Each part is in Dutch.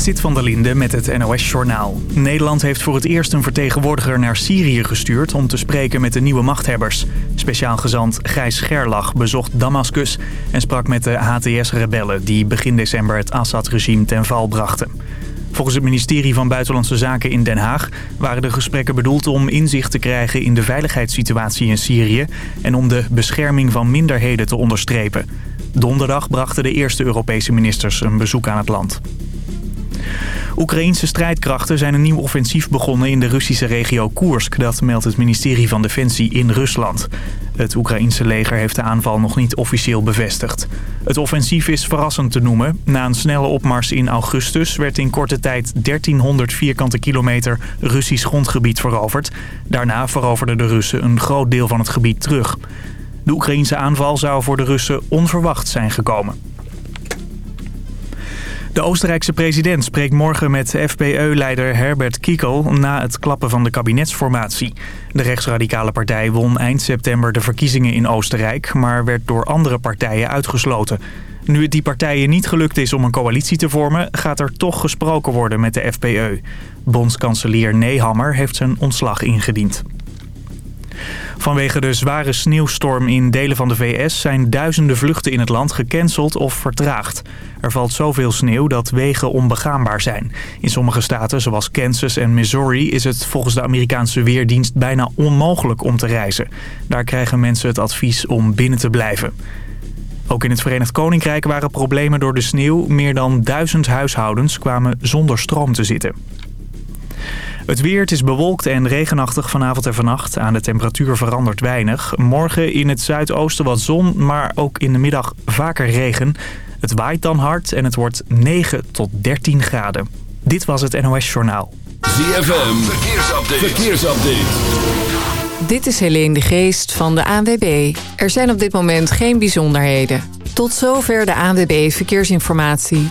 Zit van der Linde met het NOS-journaal. Nederland heeft voor het eerst een vertegenwoordiger naar Syrië gestuurd... om te spreken met de nieuwe machthebbers. Speciaal gezant Gijs Scherlach bezocht Damascus... en sprak met de HTS-rebellen... die begin december het Assad-regime ten val brachten. Volgens het ministerie van Buitenlandse Zaken in Den Haag... waren de gesprekken bedoeld om inzicht te krijgen in de veiligheidssituatie in Syrië... en om de bescherming van minderheden te onderstrepen. Donderdag brachten de eerste Europese ministers een bezoek aan het land. Oekraïense strijdkrachten zijn een nieuw offensief begonnen in de Russische regio Koersk. Dat meldt het ministerie van Defensie in Rusland. Het Oekraïense leger heeft de aanval nog niet officieel bevestigd. Het offensief is verrassend te noemen. Na een snelle opmars in augustus werd in korte tijd 1300 vierkante kilometer Russisch grondgebied veroverd. Daarna veroverden de Russen een groot deel van het gebied terug. De Oekraïense aanval zou voor de Russen onverwacht zijn gekomen. De Oostenrijkse president spreekt morgen met FPE-leider Herbert Kiekel na het klappen van de kabinetsformatie. De rechtsradicale partij won eind september de verkiezingen in Oostenrijk, maar werd door andere partijen uitgesloten. Nu het die partijen niet gelukt is om een coalitie te vormen, gaat er toch gesproken worden met de FPE. Bondskanselier Nehammer heeft zijn ontslag ingediend. Vanwege de zware sneeuwstorm in delen van de VS zijn duizenden vluchten in het land gecanceld of vertraagd. Er valt zoveel sneeuw dat wegen onbegaanbaar zijn. In sommige staten, zoals Kansas en Missouri, is het volgens de Amerikaanse Weerdienst bijna onmogelijk om te reizen. Daar krijgen mensen het advies om binnen te blijven. Ook in het Verenigd Koninkrijk waren problemen door de sneeuw. Meer dan duizend huishoudens kwamen zonder stroom te zitten. Het weer, het is bewolkt en regenachtig vanavond en vannacht. Aan de temperatuur verandert weinig. Morgen in het zuidoosten wat zon, maar ook in de middag vaker regen. Het waait dan hard en het wordt 9 tot 13 graden. Dit was het NOS Journaal. ZFM, verkeersupdate. verkeersupdate. Dit is Helene de Geest van de ANWB. Er zijn op dit moment geen bijzonderheden. Tot zover de ANWB Verkeersinformatie.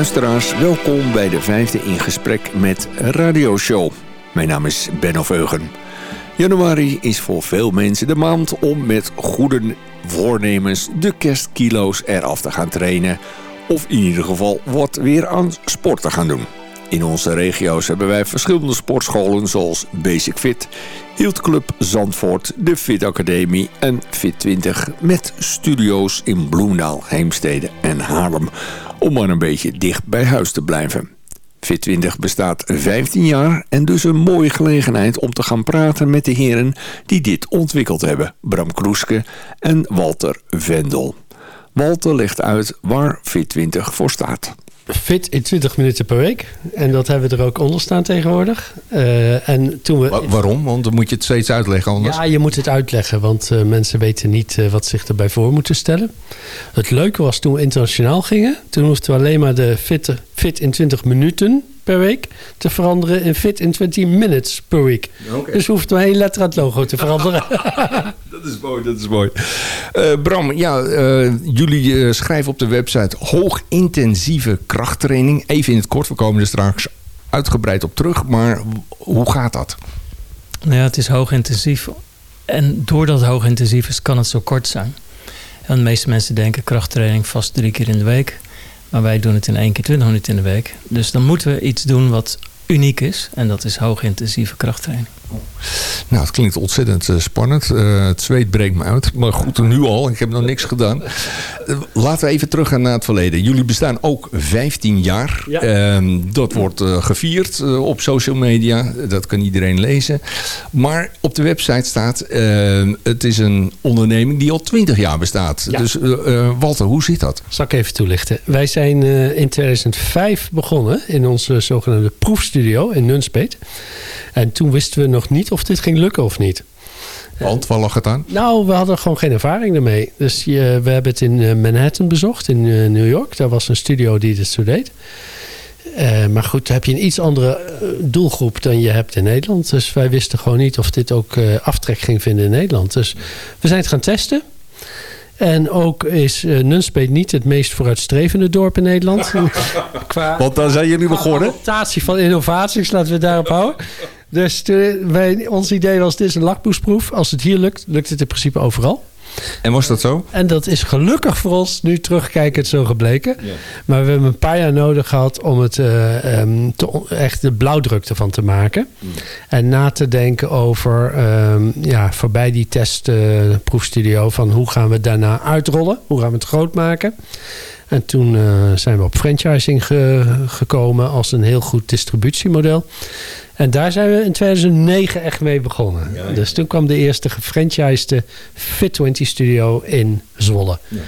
Luisteraars, welkom bij de vijfde in gesprek met Radio Show. Mijn naam is Ben Eugen. Januari is voor veel mensen de maand om met goede voornemens de kerstkilo's eraf te gaan trainen. Of in ieder geval wat weer aan sport te gaan doen. In onze regio's hebben wij verschillende sportscholen zoals Basic Fit, Hield Club Zandvoort, de Fit Academie en Fit 20 met studio's in Bloemendaal, Heemstede en Haarlem om maar een beetje dicht bij huis te blijven. Fit20 bestaat 15 jaar en dus een mooie gelegenheid om te gaan praten met de heren die dit ontwikkeld hebben. Bram Kroeske en Walter Vendel. Walter legt uit waar Fit20 voor staat fit in 20 minuten per week. En dat hebben we er ook onder staan tegenwoordig. Uh, en toen we, waarom? Want dan moet je het steeds uitleggen anders. Ja, je moet het uitleggen. Want uh, mensen weten niet uh, wat zich erbij voor moeten stellen. Het leuke was toen we internationaal gingen. Toen hoefden we alleen maar de fit, fit in 20 minuten per week te veranderen in fit in 20 minutes per week. Okay. Dus hoeft maar één letter aan het logo te veranderen. dat is mooi, dat is mooi. Uh, Bram, ja, uh, jullie uh, schrijven op de website hoogintensieve krachttraining. Even in het kort, we komen er straks uitgebreid op terug. Maar hoe gaat dat? Nou ja, het is hoogintensief. En doordat het hoogintensief is, kan het zo kort zijn. En de meeste mensen denken krachttraining vast drie keer in de week. Maar wij doen het in één keer 20 minuten in de week. Dus dan moeten we iets doen wat uniek is. En dat is hoogintensieve krachttraining. Nou, het klinkt ontzettend uh, spannend. Uh, het zweet breekt me uit. Maar goed, nu al. Ik heb nog niks gedaan. Uh, laten we even teruggaan naar het verleden. Jullie bestaan ook 15 jaar. Ja. Ehm, dat wordt gevierd op social media. Dat kan iedereen lezen. Maar op de website staat... Ehm, het is een onderneming die al 20 jaar bestaat. Ja. Dus Walter, hoe zit dat? Zal ik even toelichten. Wij zijn in 2005 begonnen in onze zogenaamde proefstudio in Nunspeet. En toen wisten we nog niet of dit ging lukken of niet. Want, waar lag het aan? Nou, we hadden gewoon geen ervaring ermee. Dus je, we hebben het in eh, Manhattan bezocht, in uh, New York. Daar was een studio die dit zo deed. Uh, maar goed, heb je een iets andere doelgroep dan je hebt in Nederland. Dus wij wisten gewoon niet of dit ook uh, aftrek ging vinden in Nederland. Dus we zijn het gaan testen. En ook is uh, Nunspeet niet het meest vooruitstrevende dorp in Nederland. qua, Want dan zijn jullie begonnen. adaptatie van innovaties, laten we het daarop houden. Dus wij, ons idee was, dit is een lakmoesproef. Als het hier lukt, lukt het in principe overal. En was dat zo? En dat is gelukkig voor ons nu terugkijkend zo gebleken. Ja. Maar we hebben een paar jaar nodig gehad om het uh, um, te, echt de blauwdruk ervan te maken. Mm. En na te denken over, um, ja, voorbij die testproefstudio, uh, van hoe gaan we daarna uitrollen? Hoe gaan we het groot maken? En toen uh, zijn we op franchising ge gekomen als een heel goed distributiemodel. En daar zijn we in 2009 echt mee begonnen. Ja, ja. Dus toen kwam de eerste gefranchisede Fit20 studio in Zwolle. Ja.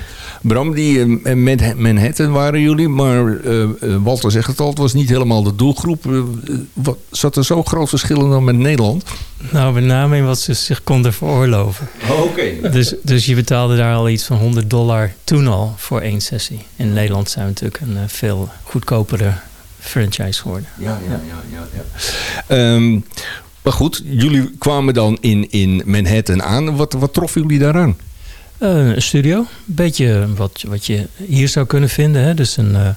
Bram, die uh, met Manhattan waren jullie, maar uh, Walter zegt het al, het was niet helemaal de doelgroep. Uh, wat, zat er zo groot verschillen dan met Nederland? Nou, met name in wat ze zich konden veroorloven. Oh, Oké. Okay. Dus, dus je betaalde daar al iets van 100 dollar toen al voor één sessie. In Nederland zijn we natuurlijk een veel goedkopere franchise geworden. Ja, ja, ja. ja, ja. Um, maar goed, jullie kwamen dan in, in Manhattan aan. Wat, wat troffen jullie daaraan? Uh, een studio. Een beetje wat, wat je hier zou kunnen vinden. Hè? Dus een uh,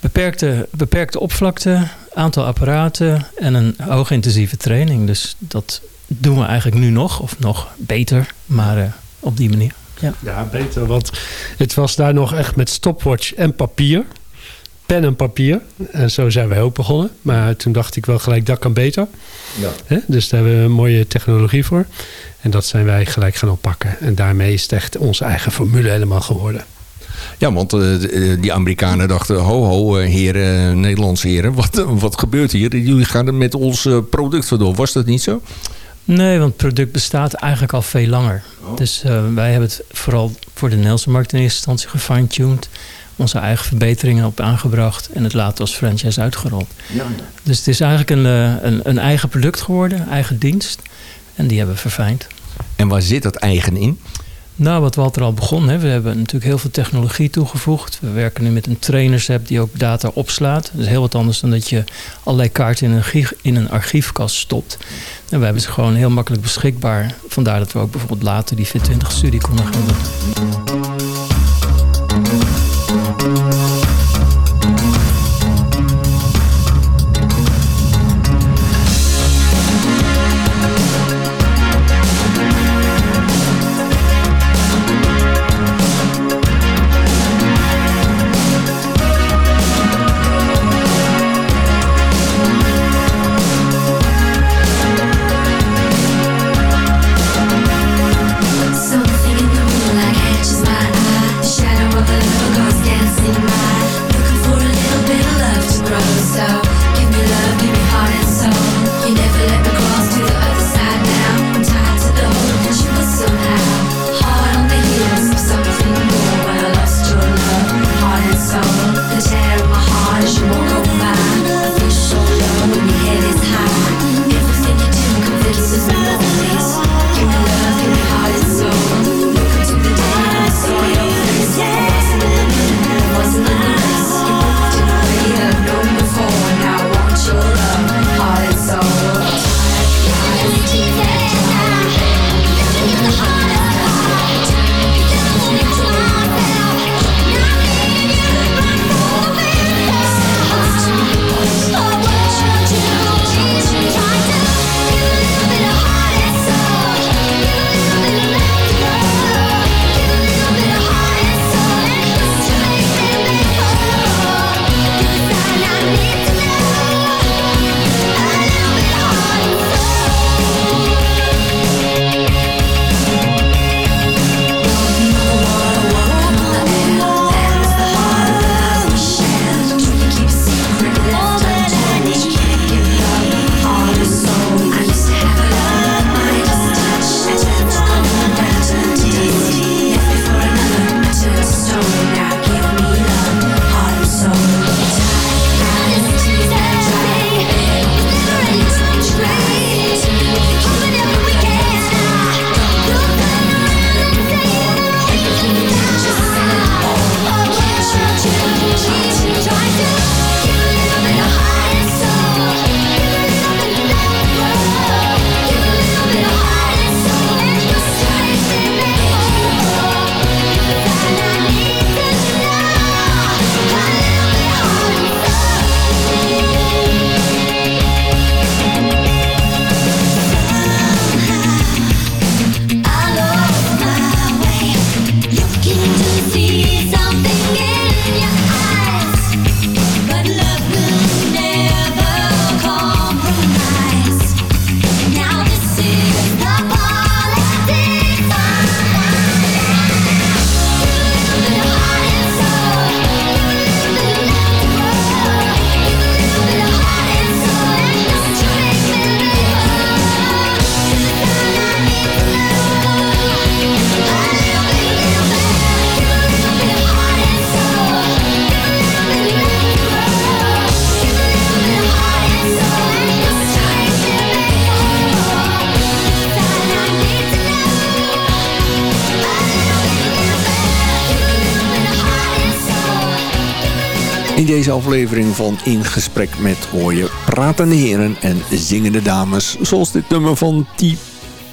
beperkte, beperkte oppervlakte, aantal apparaten en een hoogintensieve training. Dus dat doen we eigenlijk nu nog, of nog beter, maar uh, op die manier. Ja. ja, beter, want het was daar nog echt met stopwatch en papier pen en papier. En zo zijn wij ook begonnen. Maar toen dacht ik wel gelijk, dat kan beter. Ja. Dus daar hebben we een mooie technologie voor. En dat zijn wij gelijk gaan oppakken. En daarmee is het echt onze eigen formule helemaal geworden. Ja, want uh, die Amerikanen dachten, ho ho heren, Nederlandse heren, wat, wat gebeurt hier? Jullie gaan er met ons product vandoor. Was dat niet zo? Nee, want het product bestaat eigenlijk al veel langer. Oh. Dus uh, wij hebben het vooral voor de Nederlandse markt in eerste instantie gefine-tuned onze eigen verbeteringen op aangebracht en het later als franchise uitgerold. Ja, ja. Dus het is eigenlijk een, een, een, eigen product geworden, eigen dienst. En die hebben we verfijnd. En waar zit dat eigen in? Nou, wat Walter al begon. Hè. We hebben natuurlijk heel veel technologie toegevoegd. We werken nu met een trainersapp die ook data opslaat. Dat is heel wat anders dan dat je allerlei kaarten in een, in een archiefkast stopt. En we hebben ze gewoon heel makkelijk beschikbaar. Vandaar dat we ook bijvoorbeeld later die Fit20-studie konden gaan doen. In deze aflevering van In Gesprek met hoor je pratende heren en zingende dames. Zoals dit nummer van T.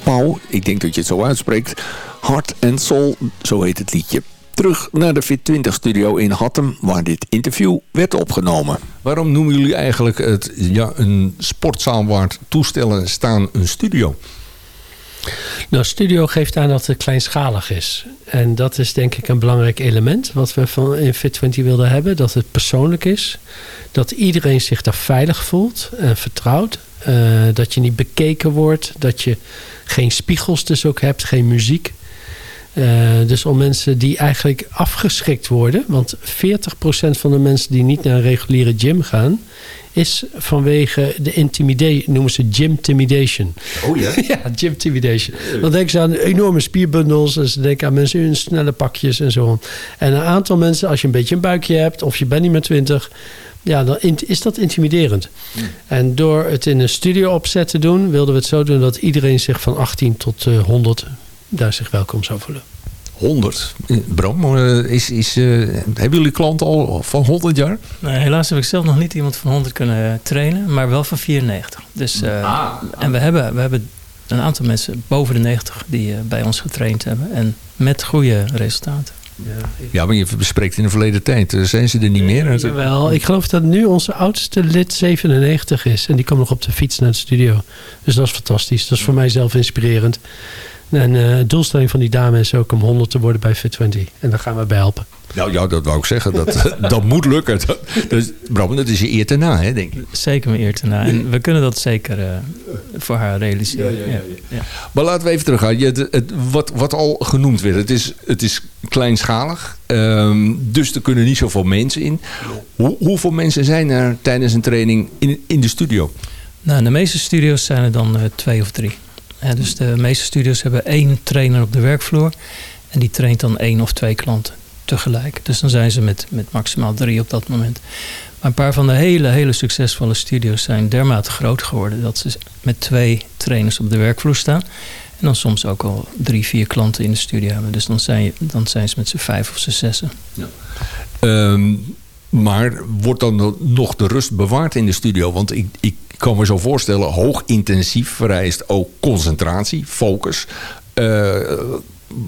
Pauw, ik denk dat je het zo uitspreekt. Hart and Soul, zo heet het liedje. Terug naar de Fit20 studio in Hattem, waar dit interview werd opgenomen. Waarom noemen jullie eigenlijk het ja, een sportzaal waar toestellen staan een studio? Nou, studio geeft aan dat het kleinschalig is. En dat is denk ik een belangrijk element wat we van in Fit20 wilden hebben. Dat het persoonlijk is. Dat iedereen zich daar veilig voelt en vertrouwt. Uh, dat je niet bekeken wordt. Dat je geen spiegels dus ook hebt. Geen muziek. Uh, dus om mensen die eigenlijk afgeschrikt worden. Want 40% van de mensen die niet naar een reguliere gym gaan is vanwege de intimidation, noemen ze gym intimidation. Oh ja? ja, gym intimidation. Dan denken ze aan enorme spierbundels en ze denken aan mensen in snelle pakjes en zo. En een aantal mensen, als je een beetje een buikje hebt of je bent niet meer twintig, ja, dan is dat intimiderend. Hmm. En door het in een studio opzet te doen, wilden we het zo doen dat iedereen zich van 18 tot uh, 100 daar zich welkom zou voelen. 100. Bram, eh, is, is, uh, hebben jullie klanten al van 100 jaar? Nee, helaas heb ik zelf nog niet iemand van 100 kunnen trainen, maar wel van 94. Dus, uh, ah, En we hebben, we hebben een aantal mensen boven de 90 die bij ons getraind hebben. En met goede resultaten. Ja, maar je bespreekt in de verleden tijd. Zijn ze er niet meer? Wel, ik geloof dat nu onze oudste lid 97 is. En die komt nog op de fiets naar de studio. Dus dat is fantastisch. Dat is voor mij zelf inspirerend. En uh, de doelstelling van die dame is ook om 100 te worden bij Fit20. En daar gaan we bij helpen. Nou ja, dat wou ik zeggen. Dat, dat moet lukken. Dat, dus, Bram, dat is je eer te na, hè, denk ik. Zeker mijn eer te na. En we kunnen dat zeker uh, voor haar realiseren. Ja, ja, ja, Maar laten we even teruggaan. Het, het, wat, wat al genoemd werd. Het is, het is kleinschalig. Um, dus er kunnen niet zoveel mensen in. Hoe, hoeveel mensen zijn er tijdens een training in, in de studio? Nou, in de meeste studio's zijn er dan uh, twee of drie dus de meeste studios hebben één trainer op de werkvloer. En die traint dan één of twee klanten tegelijk. Dus dan zijn ze met, met maximaal drie op dat moment. Maar een paar van de hele, hele succesvolle studio's zijn dermate groot geworden... dat ze met twee trainers op de werkvloer staan. En dan soms ook al drie, vier klanten in de studio hebben. Dus dan zijn, dan zijn ze met z'n vijf of z'n zessen. Ja. Um, maar wordt dan nog de rust bewaard in de studio? Want ik, ik kan me zo voorstellen, hoog intensief vereist ook concentratie, focus. Uh,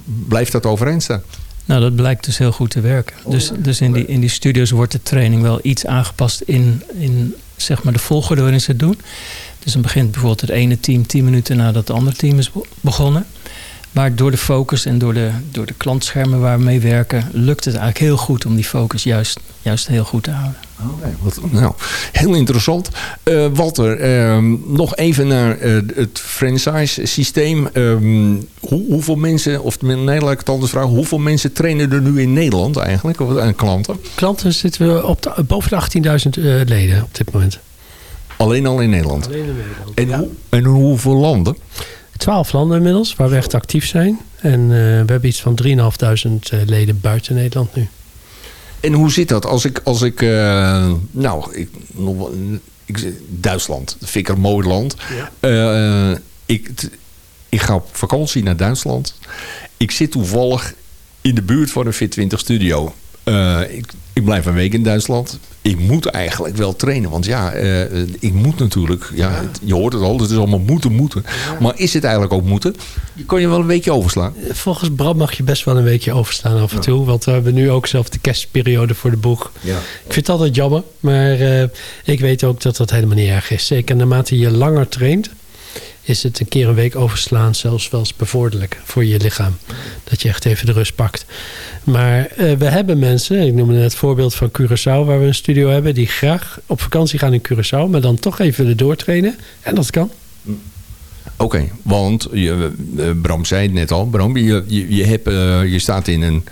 blijft dat overeind staan? Nou, dat blijkt dus heel goed te werken. Dus, dus in, die, in die studio's wordt de training wel iets aangepast in, in zeg maar de volgorde waarin ze het doen. Dus dan begint bijvoorbeeld het ene team tien minuten nadat het andere team is begonnen. Maar door de focus en door de, door de klantschermen waar we mee werken... lukt het eigenlijk heel goed om die focus juist, juist heel goed te houden. Okay, wat, nou, heel interessant. Uh, Walter, uh, nog even naar uh, het franchise systeem. Ehm, hoe, hoeveel mensen, of nee, laat ik het anders vragen... hoeveel mensen trainen er nu in Nederland eigenlijk? Of, en klanten? Klanten zitten we op de, boven de 18.000 leden op dit moment. Alleen al in Nederland? Alleen in Nederland, En, hoe, en hoeveel landen? Twaalf landen inmiddels waar we echt actief zijn. En uh, we hebben iets van 3.500 uh, leden buiten Nederland nu. En hoe zit dat? Als ik, als ik uh, nou, ik, ik, Duitsland, vind ik een mooi land. Ja. Ik, ik ga op vakantie naar Duitsland. Ik zit toevallig in de buurt van een Fit20 studio. ik, ik blijf een week in Duitsland ik moet eigenlijk wel trainen. Want ja, uh, ik moet natuurlijk. Ja, Je hoort het al, het is allemaal moeten, moeten. Maar is het eigenlijk ook moeten? Je kan je wel een weekje overslaan. Volgens Bram mag je best wel een weekje overslaan af en toe. Want we hebben nu ook zelf de kerstperiode voor de boeg. Ja. Ik vind het altijd jammer. Maar uh, ik weet ook dat dat helemaal niet erg is. Zeker naarmate je langer traint is het een keer een week overslaan zelfs wel eens bevorderlijk voor je lichaam. Dat je echt even de rust pakt. Maar uh, we hebben mensen, ik noemde net het voorbeeld van Curaçao waar we een studio hebben, die graag op vakantie gaan in Curaçao, maar dan toch even willen doortrainen. En dat kan. Oké, okay, want je, uh, Bram zei het net al, Bram, je, je, je, hebt, uh, je staat in een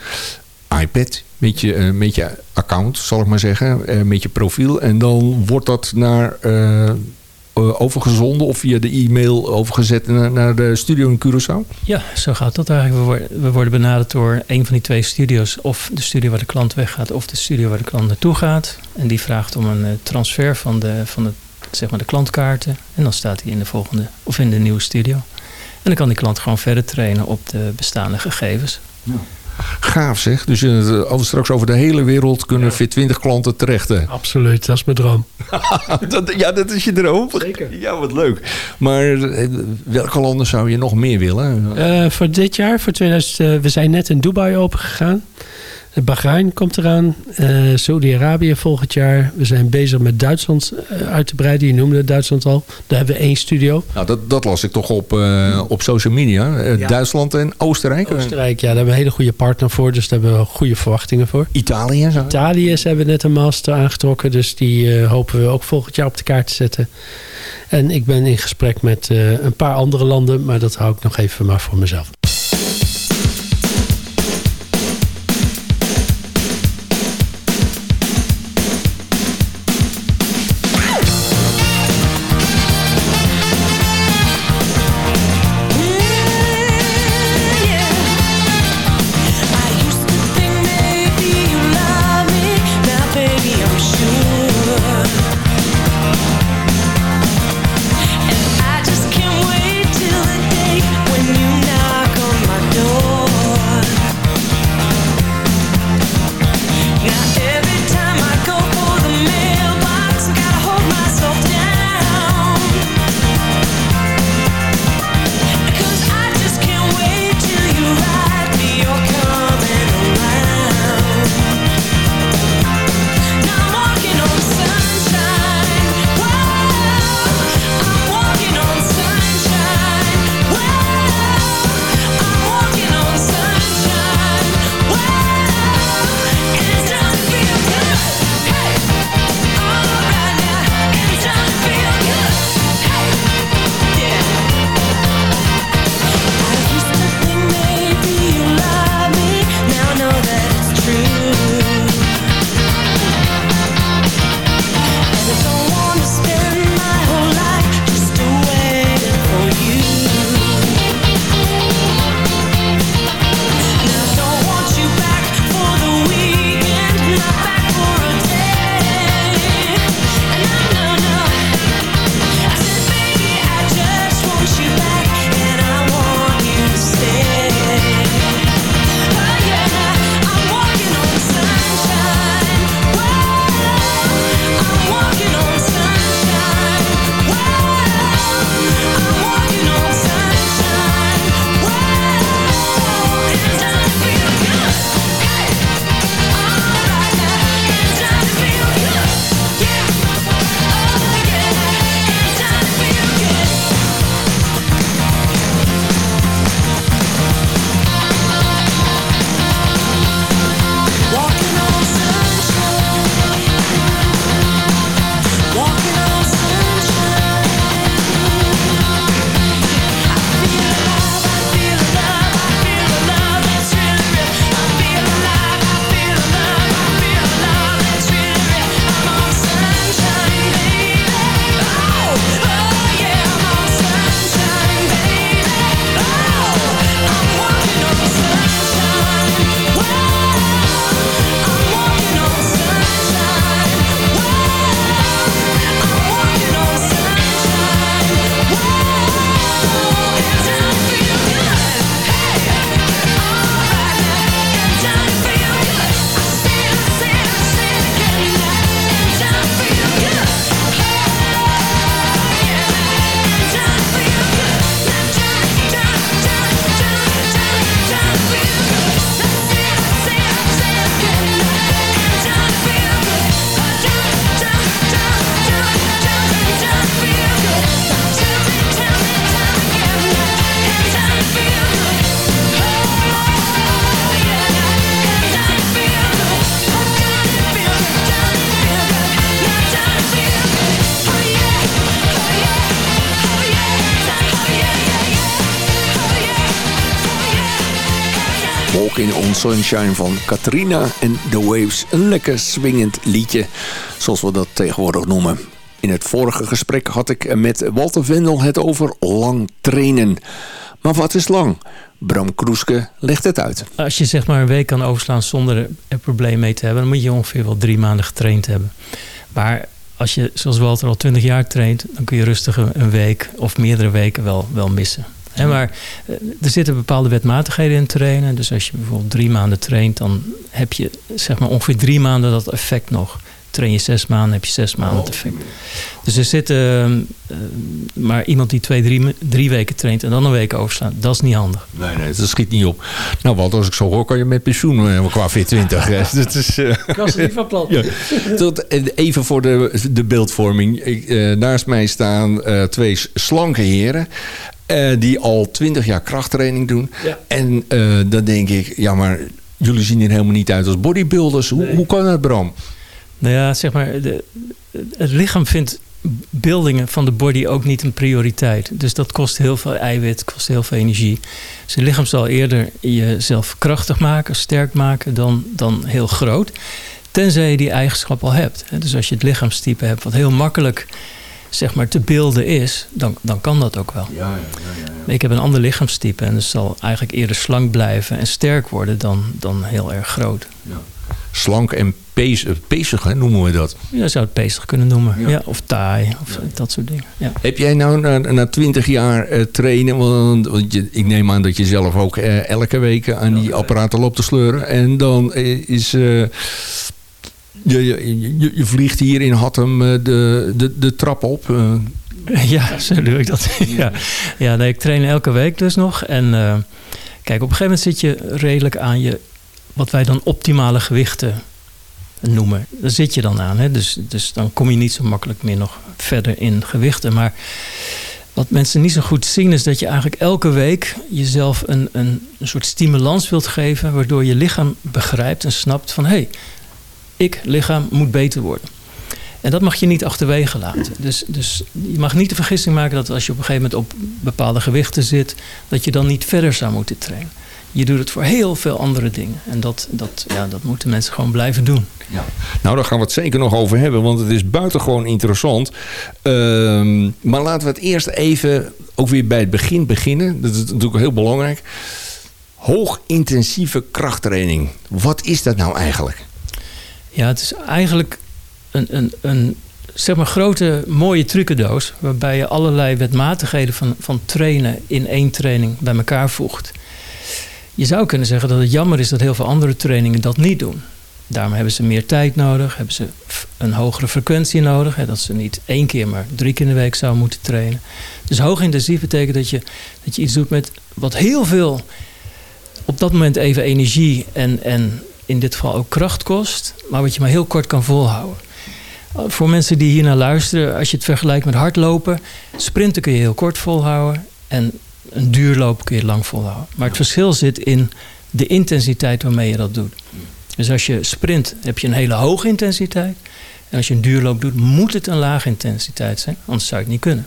iPad met je, met je account, zal ik maar zeggen, met je profiel. En dan wordt dat naar uh, overgezonden of via de e-mail overgezet naar, naar, de studio in Curaçao? Ja, zo gaat dat eigenlijk. We worden, we worden benaderd door een van die twee studio's. Of de studio waar de klant weggaat of de studio waar de klant naartoe gaat. En die vraagt om een eh, transfer van de, van de, zeg maar de klantkaarten. En dan staat hij in de volgende of in de nieuwe studio. En dan kan die klant gewoon verder trainen op de bestaande gegevens. Ja. Gaaf zeg. Dus over, straks over de hele wereld kunnen Fit 20 klanten terecht. Absoluut, dat is mijn droom. dat, ja, dat is je droom. Zeker. Ja, wat leuk. Maar welke landen zou je nog meer willen? Uh, voor dit jaar, voor 2000, we zijn net in Dubai open gegaan. Bahrein komt eraan. Uh, Saudi-Arabië volgend jaar. We zijn bezig met Duitsland uh, uit te breiden. Je noemde Duitsland al. Daar hebben we één studio. Nou, dat, dat las ik toch op, uh, op social media. Ja. Duitsland en Oostenrijk. Oostenrijk, ja. Daar hebben we een hele goede partner voor. Dus daar hebben we goede verwachtingen voor. Italië? Zo? Italië hebben we net een master aangetrokken. Dus die hopen we ook volgend jaar op de kaart te zetten. En ik ben in gesprek met een paar andere landen. Maar dat hou ik nog even maar voor mezelf. Sunshine van Katrina en The Waves. Een lekker swingend liedje, zoals we dat tegenwoordig noemen. In het vorige gesprek had ik met Walter Vendel het over lang trainen. Maar wat is lang? Bram Kroeske legt het uit. Als je zeg maar een week kan overslaan zonder er probleem mee te hebben... dan moet je ongeveer wel drie maanden getraind hebben. Maar als je, zoals Walter, al twintig jaar traint... dan kun je rustig een week of meerdere weken wel, wel missen. Maar eh, er zitten bepaalde wetmatigheden in trainen. Dus als je bijvoorbeeld drie maanden traint, dan heb je zeg maar ongeveer drie maanden dat effect nog. Train je zes maanden, heb je zes maanden het effect. Dus er zitten, uh, maar iemand die twee, drie, drie weken traint en dan een week overslaan, dat is niet handig. Nee, nee, dat schiet niet op. Nou, want als ik zo hoor, kan je met pensioen qua 20. dat is, uh, ik was niet van plan. Ja. Tot, even voor de, de beeldvorming. Ik, naast mij staan twee slanke heren. Die al twintig jaar krachttraining doen. Ja. En dan denk ik, ja maar jullie zien er helemaal niet uit als bodybuilders. Hoe, hoe kan dat Bram? Nou ja, zeg maar, de, het lichaam vindt beeldingen van de body ook niet een prioriteit. Dus dat kost heel veel eiwit, kost heel veel energie. Dus je lichaam zal eerder jezelf krachtig maken, sterk maken dan, dan heel groot. Tenzij je die eigenschap al hebt. Dus als je het lichaamstype hebt wat heel makkelijk zeg maar, te beelden is, dan, dan kan dat ook wel. Ja, ja, ja, ja, Ik heb een ander lichaamstype en dus zal eigenlijk eerder slank blijven en sterk worden dan, dan heel erg groot. Ja. Slank en pezig, hè, noemen we dat. Ja, zou het pezig kunnen noemen. Ja. of taai, of dat soort dingen. Ja. Heb jij nou na, twintig jaar uh, trainen, want, want je, ik neem aan dat je zelf ook uh, elke week aan die apparaten loopt te sleuren. En dan uh, is... Je, je, je, vliegt hier in Hattem de, de, de trap op. Ja, zo doe ik dat. ja, ja nee, ik train elke week dus nog. En kijk, op een gegeven moment zit je redelijk aan je... wat wij dan optimale gewichten noemen. Daar zit je dan aan. Hè? Dus, dus dan kom je niet zo makkelijk meer nog verder in gewichten. Maar wat mensen niet zo goed zien is dat je eigenlijk elke week jezelf een, een, een soort stimulans wilt geven. Waardoor je lichaam begrijpt en snapt van hé, hey, ik lichaam moet beter worden. En dat mag je niet achterwege laten. Dus, dus je mag niet de vergissing maken dat als je op een gegeven moment op bepaalde gewichten zit, dat je dan niet verder zou moeten trainen je doet het voor heel veel andere dingen. En dat, dat, ja, dat moeten mensen gewoon blijven doen. Ja. Nou, daar gaan we het zeker nog over hebben, want het is buitengewoon interessant. Ehm, maar laten we het eerst even ook weer bij het begin beginnen. Dat is natuurlijk heel belangrijk. Hoogintensieve krachttraining. Wat is dat nou eigenlijk? Ja, het is eigenlijk een, een, een zeg maar grote mooie trucendoos... waarbij je allerlei wetmatigheden van, van trainen in één training bij elkaar voegt. Je zou kunnen zeggen dat het jammer is dat heel veel andere trainingen dat niet doen. Daarom hebben ze meer tijd nodig, hebben ze een hogere frequentie nodig. Hè, dat ze niet één keer, maar drie keer in de week zouden moeten trainen. Dus hoogintensief betekent dat je, dat je iets doet met wat heel veel op dat moment even energie en, en in dit geval ook kracht kost, maar wat je maar heel kort kan volhouden. Voor mensen die hier naar luisteren, als je het vergelijkt met hardlopen, sprinten kun je heel kort volhouden en een duurloop kun je lang volhouden. Maar het verschil zit in de intensiteit waarmee je dat doet. Dus als je sprint, heb je een hele hoge intensiteit. En als je een duurloop doet, moet het een lage intensiteit zijn. Anders zou je het niet kunnen.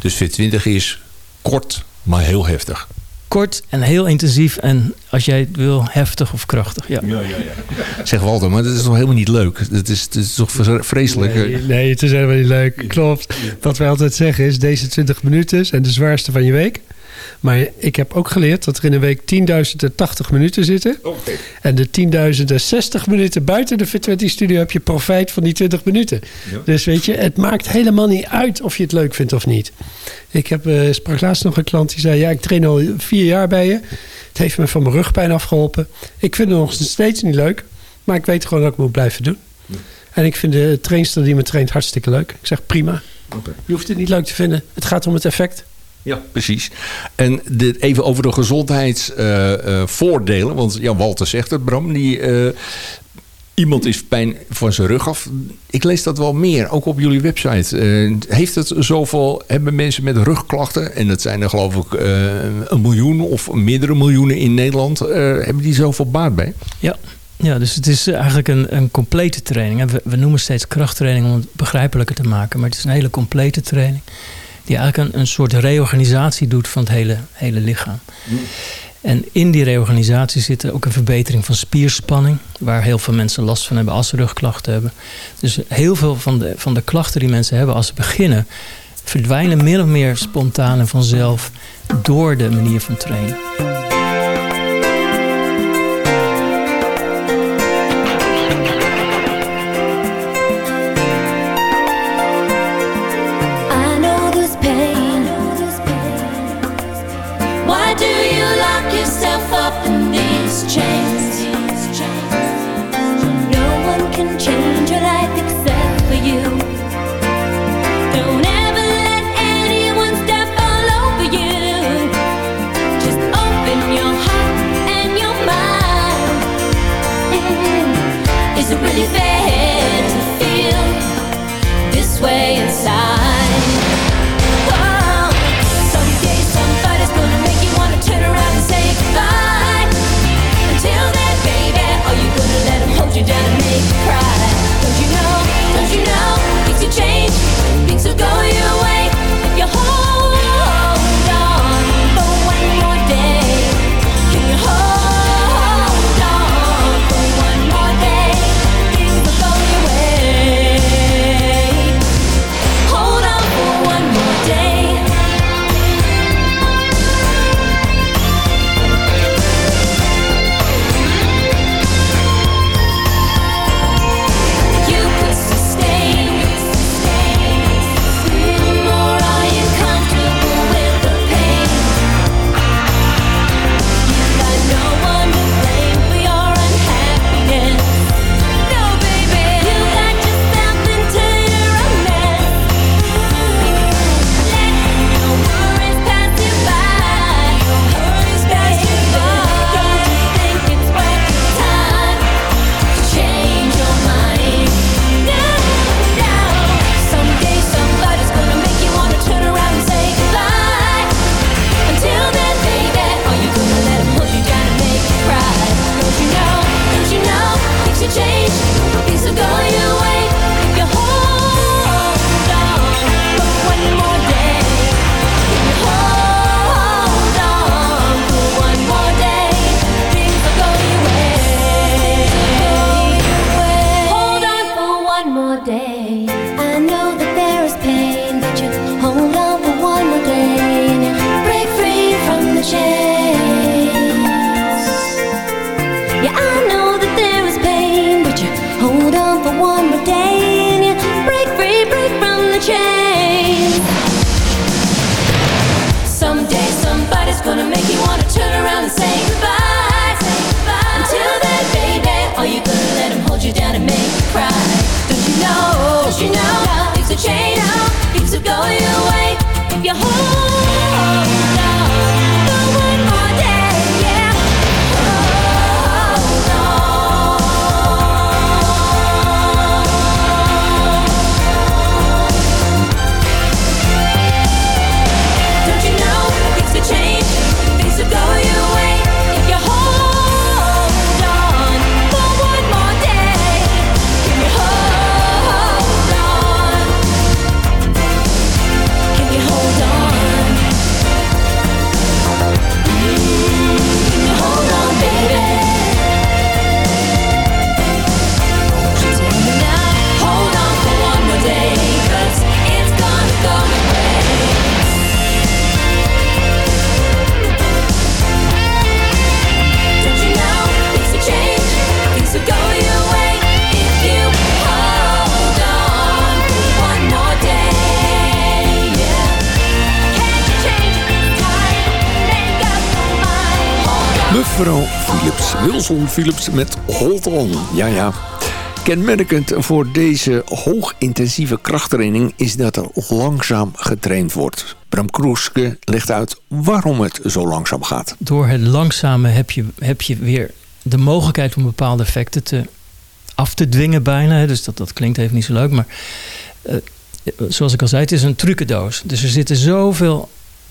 Dus Fit 20 is kort, maar heel heftig. Kort en heel intensief. En als jij het wil, heftig of krachtig. Ja. Ja, ja, ja. Zeg Walter, maar dat is toch helemaal niet leuk? Het is, het is toch vreselijk? Nee, nee, het is helemaal niet leuk. Klopt. Wat wij altijd zeggen is, deze 20 minuten zijn de zwaarste van je week. Maar ik heb ook geleerd dat er in een week 10.080 minuten zitten. Okay. En de 10.060 minuten buiten de Fit20 studio heb je profijt van die 20 minuten. Dus weet je, het maakt helemaal niet uit of je het leuk vindt of niet. Ik heb, uh, sprak laatst nog een klant die zei... ja, ik train al vier jaar bij je. Het heeft me van mijn rugpijn afgeholpen. Ik vind het nog steeds niet leuk. Maar ik weet gewoon dat ik moet blijven doen. En ik vind de trainster die me traint hartstikke leuk. Ik zeg prima. Je hoeft het niet leuk te vinden. Het gaat om het effect. Ja, precies. En even over de gezondheidsvoordelen. Want ja, Walter zegt het, Bram. Die, uh, iemand is pijn van zijn rug af. Ik lees dat wel meer, ook op jullie website. heeft het zoveel, hebben mensen met rugklachten... en dat zijn er geloof ik een miljoen of meerdere miljoenen in Nederland... hebben die zoveel baat bij? Ja, ja, dus het is eigenlijk een, een complete training. We, we noemen steeds krachttraining om het begrijpelijker te maken. Maar het is een hele complete training die eigenlijk een, een soort reorganisatie doet van het hele, hele lichaam. En in die reorganisatie zit ook een verbetering van spierspanning, waar heel veel mensen last van hebben als ze rugklachten hebben. Dus heel veel van de, van de klachten die mensen hebben als ze beginnen, verdwijnen meer of meer spontaan en vanzelf door de manier van trainen. Wilson Philips met Hold On. Ja, ja. Kenmerkend voor deze hoogintensieve krachttraining is dat er langzaam getraind wordt. Bram Kroeske legt uit waarom het zo langzaam gaat. Door het langzame heb je, heb je weer de mogelijkheid om bepaalde effecten te, af te dwingen bijna. Dus dat, dat klinkt even niet zo leuk, maar uh, zoals ik al zei, het is een trucendoos. Dus er zitten zoveel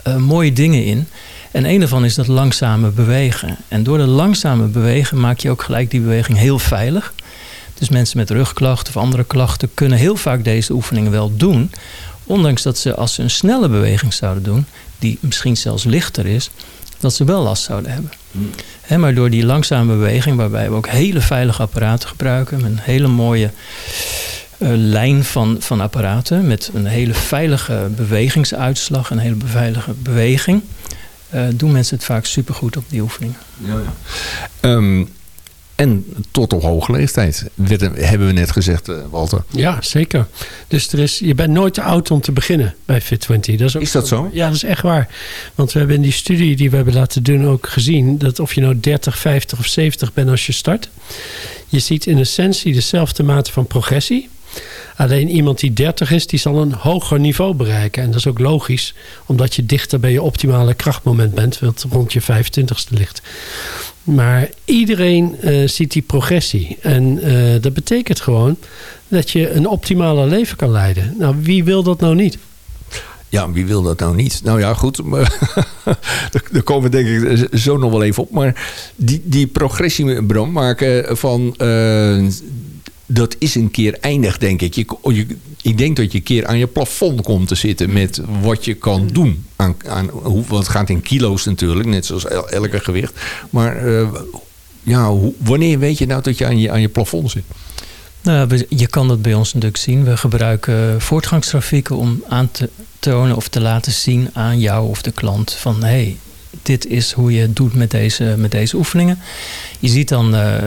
uh, mooie dingen in. En een daarvan is dat langzame bewegen. En door dat langzame bewegen maak je ook gelijk die beweging heel veilig. Dus mensen met rugklachten of andere klachten kunnen heel vaak deze oefeningen wel doen. Ondanks dat ze als ze een snelle beweging zouden doen, die misschien zelfs lichter is, dat ze wel last zouden hebben. Hmm. maar door die langzame beweging, waarbij we ook hele veilige apparaten gebruiken, met een hele mooie uh, lijn van, van apparaten, met een hele veilige bewegingsuitslag, een hele veilige beweging doen mensen het vaak supergoed op die oefeningen. Ja, ja. Um, en tot op hoge leeftijd, hebben we net gezegd, uh, Walter. Ja, zeker. Dus er is, je bent nooit te oud om te beginnen bij Fit20. Dat is, ook is dat zo? Ja, dat is echt waar. Want we hebben in die studie die we hebben laten doen ook gezien... dat of je nou 30, 50 of 70 bent als je start... je ziet in essentie dezelfde mate van progressie... Alleen iemand die 30 is, die zal een hoger niveau bereiken. En dat is ook logisch, omdat je dichter bij je optimale krachtmoment bent, wat rond je 25ste ligt. Maar iedereen uh, ziet die progressie. En uh, dat betekent gewoon dat je een optimale leven kan leiden. Nou, wie wil dat nou niet? Ja, wie wil dat nou niet? Nou ja, goed. daar komen we denk ik zo nog wel even op. Maar die, die progressie, Bram, maken van... Uh, dat is een keer eindig, denk ik. Je, ik denk dat je een keer aan je plafond komt te zitten met wat je kan doen. Aan, aan, hoe, want het gaat in kilo's natuurlijk, net zoals elke gewicht. Maar uh, ja, wanneer weet je nou dat je aan je, aan je plafond zit? Nou, je kan dat bij ons natuurlijk zien. We gebruiken voortgangsgrafieken om aan te tonen of te laten zien aan jou of de klant van hé, hey, dit is hoe je het doet met deze, met deze oefeningen. Je ziet dan uh,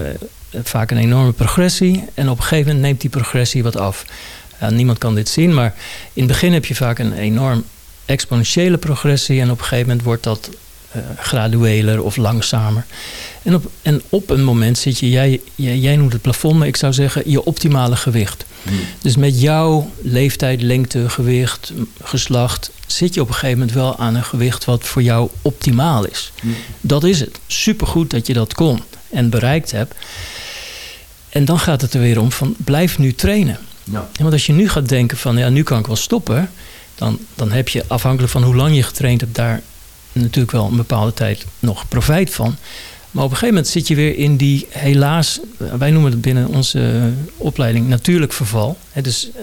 vaak een enorme progressie. En op een gegeven moment neemt die progressie wat af. niemand kan dit zien, maar in het begin heb je vaak een enorm exponentiële progressie. En op een gegeven moment wordt dat uh, gradueler of langzamer. En op, en op een moment zit je, jij, jij, jij noemt het plafond, maar ik zou zeggen je optimale gewicht. Hmm. Dus met jouw leeftijd, lengte, gewicht, geslacht, zit je op een gegeven moment wel aan een gewicht wat voor jou optimaal is. Hmm. Dat is het. Supergoed dat je dat kon en bereikt hebt. En dan gaat het er weer om van blijf nu trainen. Ja. Want als je nu gaat denken van ja, nu kan ik wel stoppen. Dan, dan heb je afhankelijk van hoe lang je getraind hebt daar natuurlijk wel een bepaalde tijd nog profijt van. Maar op een gegeven moment zit je weer in die helaas, wij noemen het binnen onze opleiding natuurlijk verval. dus eh,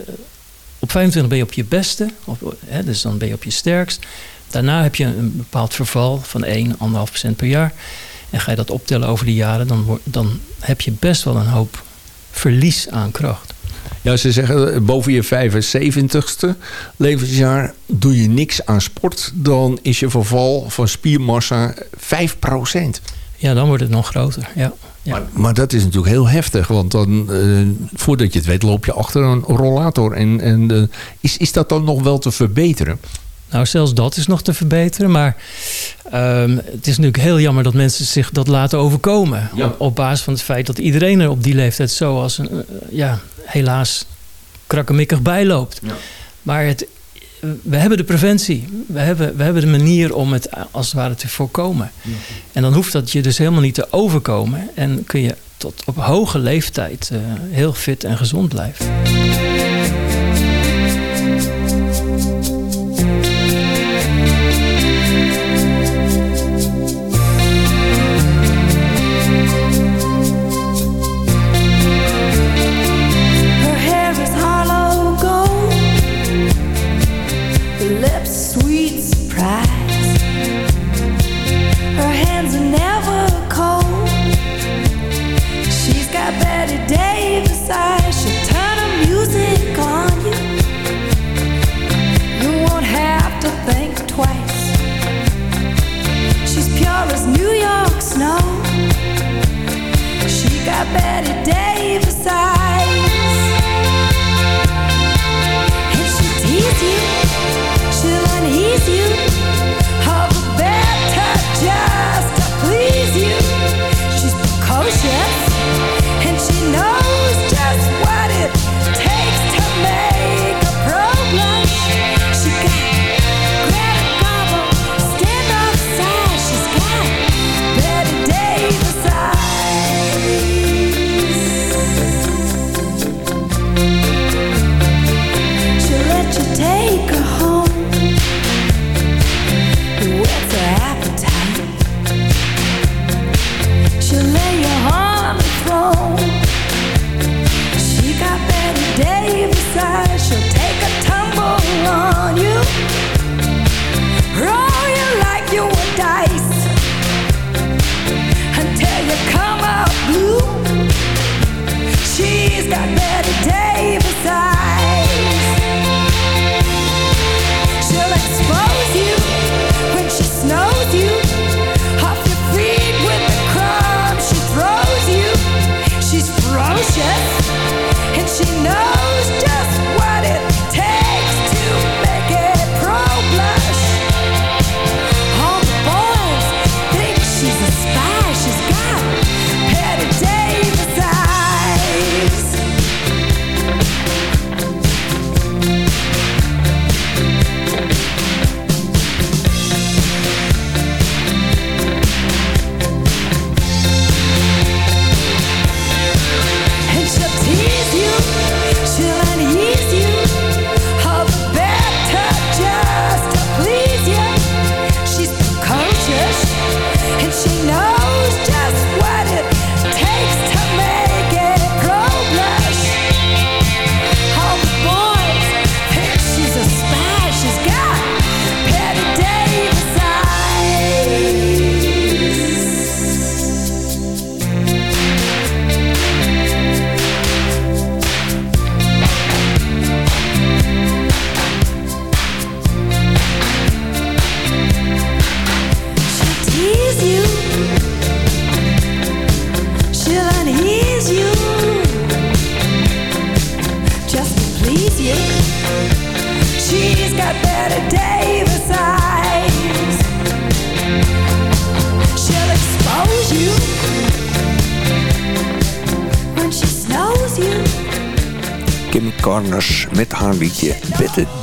op 25 ben je op je beste, dus dan ben je op je sterkst. Daarna heb je een bepaald verval van 1, 1,5% per jaar. En ga je dat optellen over de jaren, dan, dan heb je best wel een hoop verlies aan kracht. Ja, ze zeggen eh, boven je 75ste levensjaar doe je niks aan sport. Dan is je verval van spiermassa 5%. Ja, dan wordt het nog groter. Ja. ja. Maar, maar, dat is natuurlijk heel heftig. Want dan, uh, voordat je het weet, loop je achter een rollator. En, en uh, is, is dat dan nog wel te verbeteren? Nou, zelfs dat is nog te verbeteren. Maar um, het is natuurlijk heel jammer dat mensen zich dat laten overkomen. Op, op, basis van het feit dat iedereen er op die leeftijd zo als een, uh, ja, helaas krakkemikkig bijloopt. Ja. Maar het, we hebben de preventie. We hebben, we hebben de manier om het als het ware te voorkomen. En dan hoeft dat je dus helemaal niet te overkomen. En kun je tot op hoge leeftijd uh, heel fit en gezond blijven.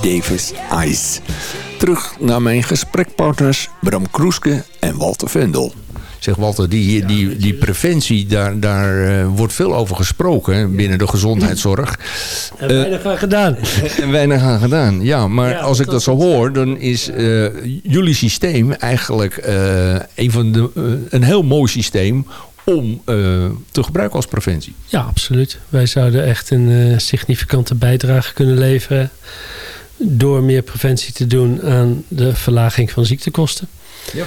Davis Ice. Terug naar mijn gesprekpartners Bram Kroeske en Walter Vendel. Zeg Walter, die, die, die preventie, daar, daar uh, wordt veel over gesproken binnen de gezondheidszorg. En weinig aan gedaan. En weinig aan gedaan, ja. Maar ja, als ik dat zo hoor, dan is uh, jullie systeem eigenlijk uh, een, van de, een heel mooi systeem om te gebruiken als preventie. Ja, absoluut. Wij zouden echt een significante bijdrage kunnen leveren door meer preventie te doen aan de verlaging van ziektekosten. Ja.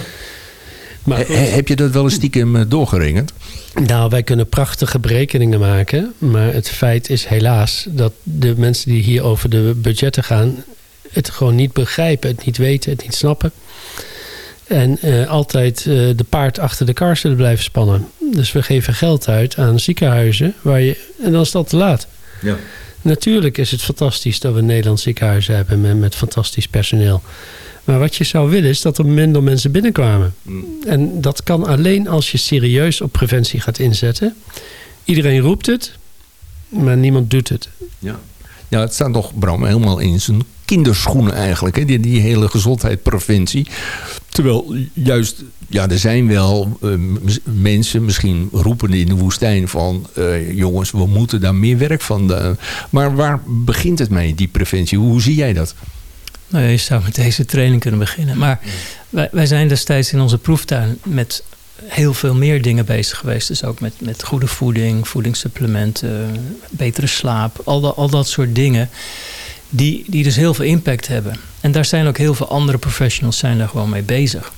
Maar, heb je dat wel eens stiekem eh, doorgeringend? Nou, wij kunnen prachtige berekeningen maken. Maar het feit is helaas dat de mensen die hier over de budgetten gaan... het gewoon niet begrijpen, het niet weten, het niet snappen. En uh, altijd uh, de paard achter de kar zullen blijven spannen. Dus we geven geld uit aan ziekenhuizen waar je, en dan is dat te laat. Ja. Natuurlijk is het fantastisch dat we een Nederlands ziekenhuizen hebben met, met fantastisch personeel. Maar wat je zou willen is dat er minder mensen binnenkwamen. Mm. En dat kan alleen als je serieus op preventie gaat inzetten. Iedereen roept het, maar niemand doet het. Ja, ja het staat toch, Bram, helemaal in zijn kinderschoenen eigenlijk. Hè? Die, die hele gezondheidspreventie. Terwijl juist, ja, er zijn wel uh, mensen, misschien roepen in de woestijn van... Uh, jongens, we moeten daar meer werk van. Uh, maar waar begint het mee, die preventie? Hoe, hoe zie jij dat? Nou je zou met deze training kunnen beginnen. Maar wij, wij zijn destijds in onze proeftuin met heel veel meer dingen bezig geweest. Dus ook met, met goede voeding, voedingssupplementen, betere slaap. Al, dat, al dat soort dingen. Die, die dus heel veel impact hebben. En daar zijn ook heel veel andere professionals zijn daar gewoon mee bezig.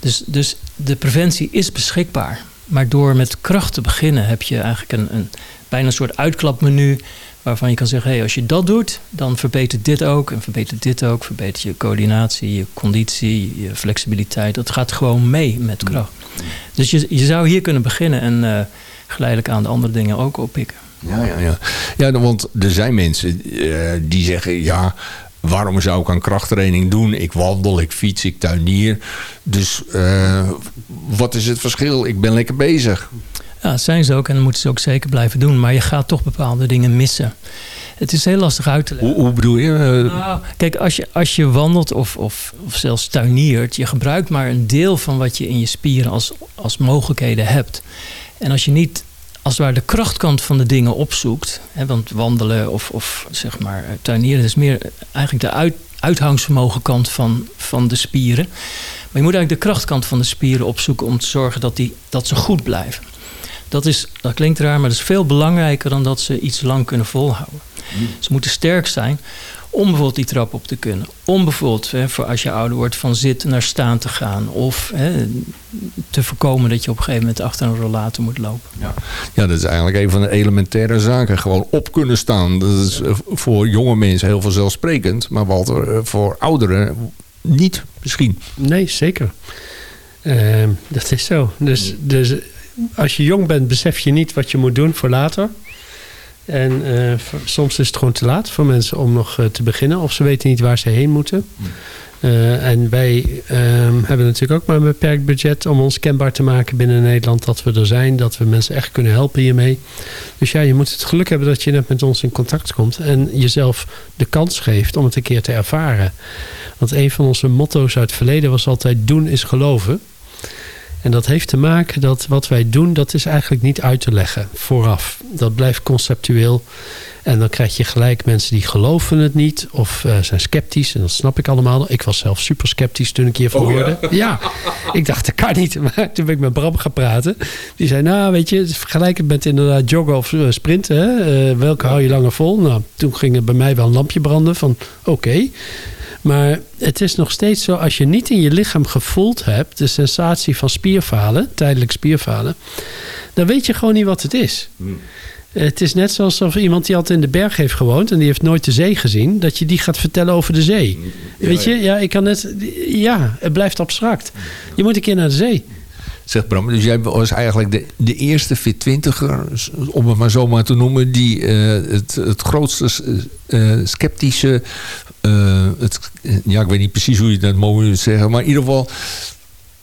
Dus, dus de preventie is beschikbaar. Maar door met kracht te beginnen heb je eigenlijk een, een bijna een soort uitklapmenu waarvan je kan zeggen, hey, als je dat doet, dan verbetert dit ook en verbetert dit ook. Verbetert je coördinatie, je conditie, je flexibiliteit. Dat gaat gewoon mee met kracht. Dus je, je zou hier kunnen beginnen en uh, geleidelijk aan de andere dingen ook oppikken. Ja, ja, ja. ja want er zijn mensen uh, die zeggen, ja, waarom zou ik aan krachttraining doen? Ik wandel, ik fiets, ik tuinier. Dus uh, wat is het verschil? Ik ben lekker bezig. Ja, dat zijn ze ook en dat moeten ze ook zeker blijven doen. Maar je gaat toch bepaalde dingen missen. Het is heel lastig uit te leggen. Hoe, hoe bedoel je? Nou, kijk, als je, als je wandelt of, of, of zelfs tuiniert... je gebruikt maar een deel van wat je in je spieren als, als mogelijkheden hebt. En als je niet als het ware de krachtkant van de dingen opzoekt... Hè, want wandelen of, of zeg maar tuinieren... is meer eigenlijk de uit, uithoudingsvermogenkant van, van de spieren. Maar je moet eigenlijk de krachtkant van de spieren opzoeken... om te zorgen dat, die, dat ze goed blijven. Dat, is, dat klinkt raar, maar dat is veel belangrijker dan dat ze iets lang kunnen volhouden. Mm. Ze moeten sterk zijn om bijvoorbeeld die trap op te kunnen. Om bijvoorbeeld, hè, voor als je ouder wordt, van zitten naar staan te gaan. Of hè, te voorkomen dat je op een gegeven moment achter een rollator moet lopen. Ja. ja, dat is eigenlijk een van de elementaire zaken. Gewoon op kunnen staan. Dat is voor jonge mensen heel vanzelfsprekend. Maar Walter, voor ouderen niet misschien. Nee, zeker. Uh, dat is zo. Dus, dus als je jong bent, besef je niet wat je moet doen voor later. En uh, soms is het gewoon te laat voor mensen om nog uh, te beginnen. Of ze weten niet waar ze heen moeten. Uh, en wij um, hebben natuurlijk ook maar een beperkt budget om ons kenbaar te maken binnen Nederland. Dat we er zijn, dat we mensen echt kunnen helpen hiermee. Dus ja, je moet het geluk hebben dat je net met ons in contact komt. En jezelf de kans geeft om het een keer te ervaren. Want een van onze motto's uit het verleden was altijd doen is geloven. En dat heeft te maken dat wat wij doen, dat is eigenlijk niet uit te leggen vooraf. Dat blijft conceptueel. En dan krijg je gelijk mensen die geloven het niet of uh, zijn sceptisch. En dat snap ik allemaal. Ik was zelf super sceptisch toen ik hiervan oh, hoorde. Ja? ja? ik dacht, dat kan niet. Maar toen ben ik met Bram gaan praten. Die zei, nou weet je, vergelijk het met inderdaad joggen of uh, sprinten. Hè? Uh, welke hou je langer vol? Nou, toen ging er bij mij wel een lampje branden van, oké. Okay. Maar het is nog steeds zo, als je niet in je lichaam gevoeld hebt, de sensatie van spierfalen, tijdelijk spierfalen, dan weet je gewoon niet wat het is. Hmm. Het is net zoals of iemand die altijd in de berg heeft gewoond en die heeft nooit de zee gezien, dat je die gaat vertellen over de zee. Ja, weet je, ja, ik kan net, ja, het blijft abstract. Je moet een keer naar de zee. Zegt Bram, dus jij was eigenlijk de, de eerste fit 20 om het maar zo maar te noemen, die uh, het, het grootste uh, sceptische uh, het, ja, ik weet niet precies hoe je dat moet zeggen. Maar in ieder geval,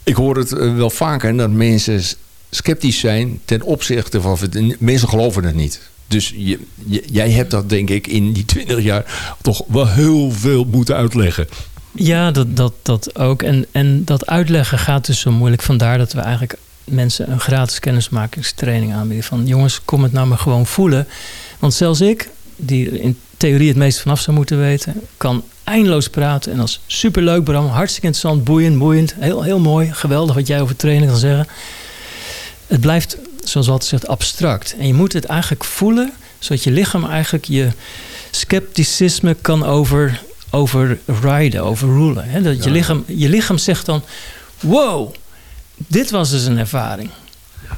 ik hoor het eh, wel vaker dat mensen sceptisch zijn ten opzichte van... Mensen geloven het niet. Dus je, jij hebt dat denk ik in die 20 jaar toch wel heel veel moeten uitleggen. Ja, dat, dat, dat ook. En, en dat uitleggen gaat dus zo moeilijk. Vandaar dat we eigenlijk mensen een gratis kennismakingstraining aanbieden. Van jongens, kom het nou maar gewoon voelen. Want zelfs ik, die in theorie het meest vanaf zou moeten weten. Kan eindeloos praten en dat is superleuk Bram. Hartstikke interessant, boeiend, boeiend. Heel, heel mooi, geweldig wat jij over trainen kan zeggen. Het blijft, zoals wat zegt, abstract. En je moet het eigenlijk voelen, zodat je lichaam eigenlijk je scepticisme kan over, overriden, overrulen. Hè? Dat je, lichaam, je lichaam zegt dan, wow, dit was dus een ervaring.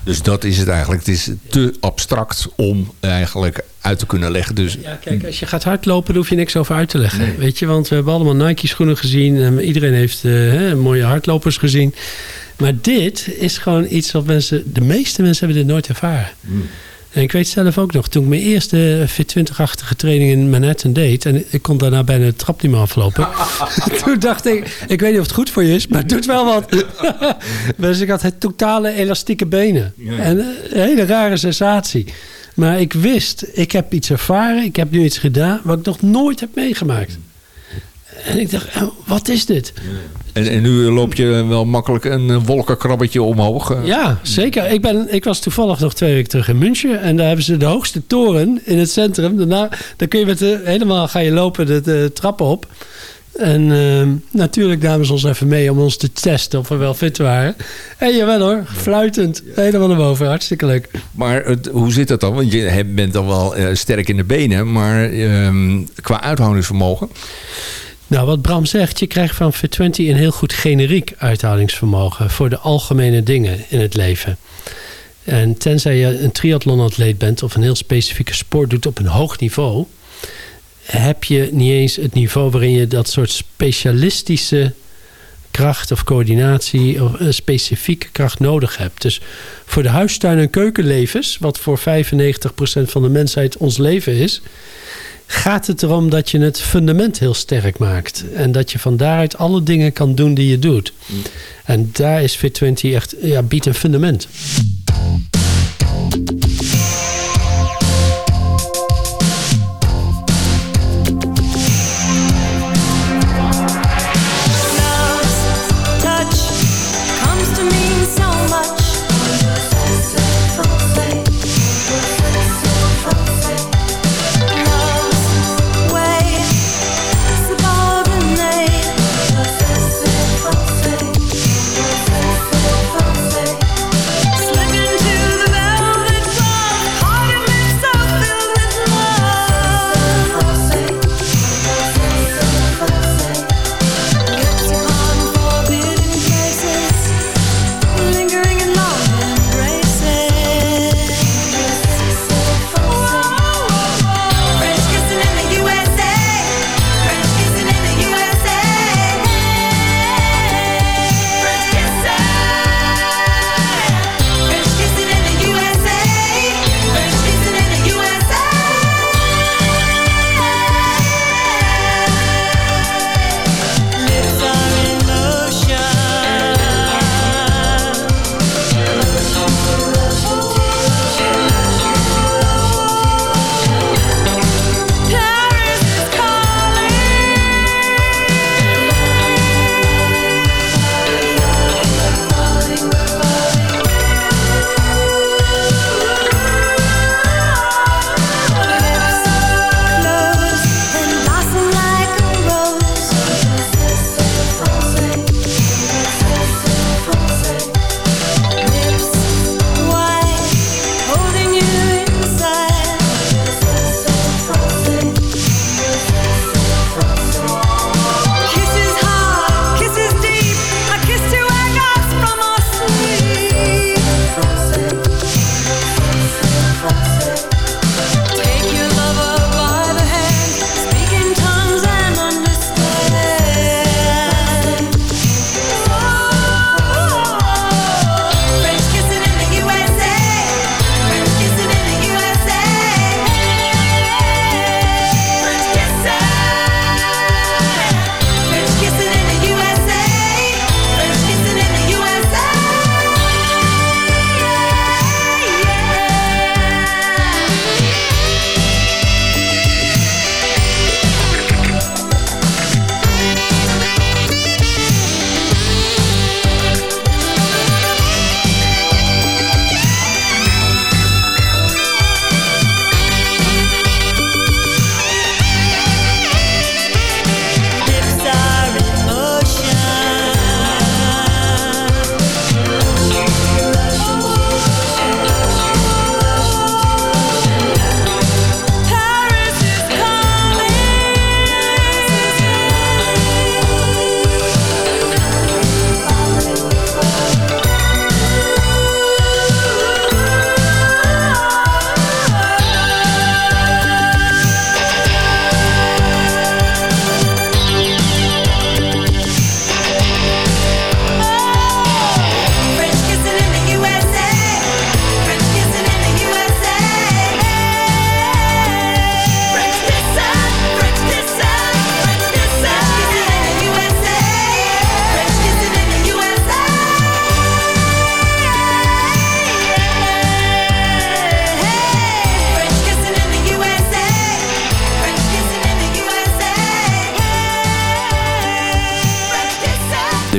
Dus dat is het eigenlijk. Het is te abstract om eigenlijk uit te kunnen leggen. Dus... Ja, kijk, als je gaat hardlopen, hoef je niks over uit te leggen. Nee. Weet je, want we hebben allemaal Nike-schoenen gezien. En iedereen heeft uh, mooie hardlopers gezien. Maar dit is gewoon iets wat mensen... De meeste mensen hebben dit nooit ervaren. Hmm. En ik weet zelf ook nog, toen ik mijn eerste Fit20-achtige training in Manhattan deed... en ik kon daarna bijna de trap niet meer aflopen... toen dacht ik, ik weet niet of het goed voor je is, maar het doet wel wat. dus ik had het totale elastieke benen. En een hele rare sensatie. Maar ik wist, ik heb iets ervaren, ik heb nu iets gedaan... wat ik nog nooit heb meegemaakt. En ik dacht, oh, wat is dit? En, en nu loop je wel makkelijk een wolkenkrabbetje omhoog. Ja, zeker. Ik, ben, ik was toevallig nog twee weken terug in München. En daar hebben ze de hoogste toren in het centrum. Daarna dan kun je met de, helemaal ga je lopen de, de trappen op. En uh, natuurlijk namen ze ons even mee om ons te testen of we wel fit waren. En jawel hoor, fluitend. Helemaal naar boven, hartstikke leuk. Maar het, hoe zit dat dan? Want je bent dan wel uh, sterk in de benen, maar uh, qua uithoudingsvermogen? Nou, wat Bram zegt, je krijgt van Fit20 een heel goed generiek uithoudingsvermogen voor de algemene dingen in het leven. En tenzij je een triathlonatleet bent of een heel specifieke sport doet op een hoog niveau, heb je niet eens het niveau waarin je dat soort specialistische kracht of coördinatie of een specifieke kracht nodig hebt. Dus voor de huistuin- en keukenlevens, wat voor 95% van de mensheid ons leven is, gaat het erom dat je het fundament heel sterk maakt. En dat je van daaruit alle dingen kan doen die je doet. En daar is Fit20 echt, ja, biedt een fundament.